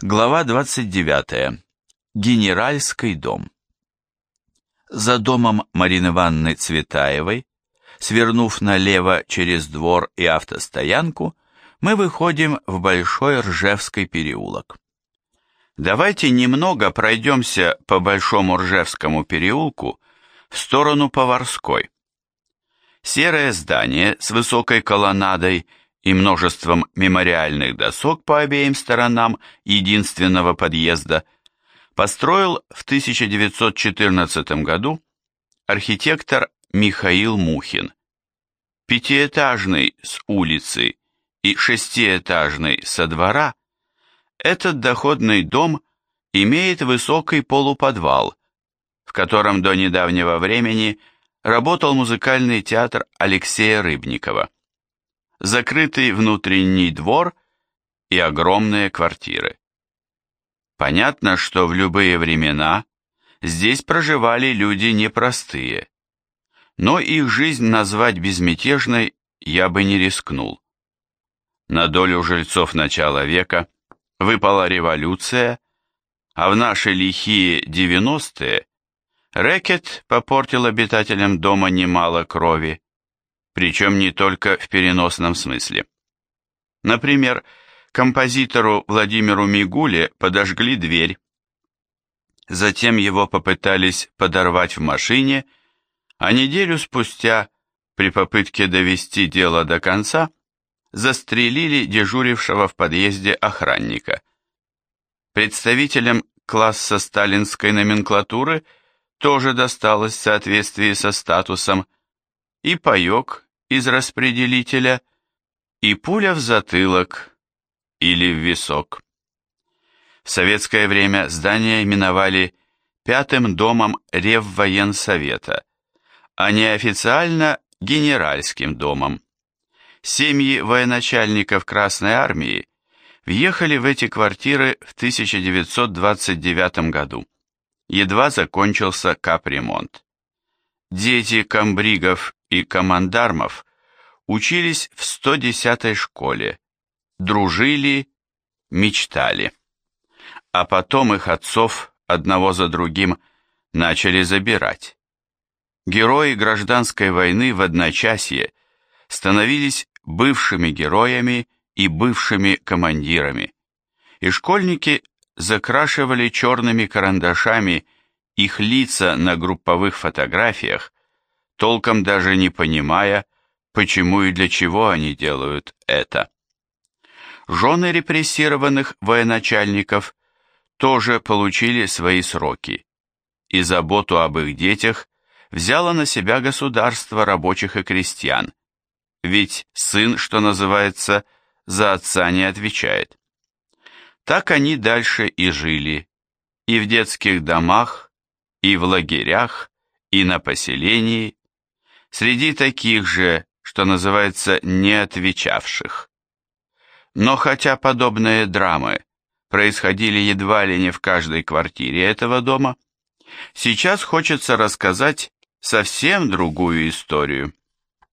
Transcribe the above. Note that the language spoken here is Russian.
Глава 29. Генеральский дом. За домом Марины Ивановны Цветаевой, свернув налево через двор и автостоянку, мы выходим в Большой Ржевский переулок. Давайте немного пройдемся по Большому Ржевскому переулку в сторону Поварской. Серое здание с высокой колоннадой и множеством мемориальных досок по обеим сторонам единственного подъезда, построил в 1914 году архитектор Михаил Мухин. Пятиэтажный с улицы и шестиэтажный со двора, этот доходный дом имеет высокий полуподвал, в котором до недавнего времени работал музыкальный театр Алексея Рыбникова закрытый внутренний двор и огромные квартиры. Понятно, что в любые времена здесь проживали люди непростые, но их жизнь назвать безмятежной я бы не рискнул. На долю жильцов начала века выпала революция, а в наши лихие девяностые рэкет попортил обитателям дома немало крови, причем не только в переносном смысле. Например, композитору Владимиру Мигуле подожгли дверь. Затем его попытались подорвать в машине, а неделю спустя, при попытке довести дело до конца, застрелили дежурившего в подъезде охранника. Представителям класса сталинской номенклатуры тоже досталось в соответствии со статусом и паек, из распределителя и пуля в затылок или в висок. В советское время здание именовали пятым домом Реввоенсовета, а неофициально Генеральским домом. Семьи военачальников Красной Армии въехали в эти квартиры в 1929 году. Едва закончился капремонт. Дети комбригов и командармов учились в 110-й школе, дружили, мечтали. А потом их отцов одного за другим начали забирать. Герои гражданской войны в одночасье становились бывшими героями и бывшими командирами, и школьники закрашивали черными карандашами их лица на групповых фотографиях, толком даже не понимая, почему и для чего они делают это. Жены репрессированных военачальников тоже получили свои сроки, и заботу об их детях взяло на себя государство рабочих и крестьян, ведь сын, что называется, за отца не отвечает. Так они дальше и жили, и в детских домах, и в лагерях, и на поселении, среди таких же, что называется, не отвечавших. Но хотя подобные драмы происходили едва ли не в каждой квартире этого дома, сейчас хочется рассказать совсем другую историю.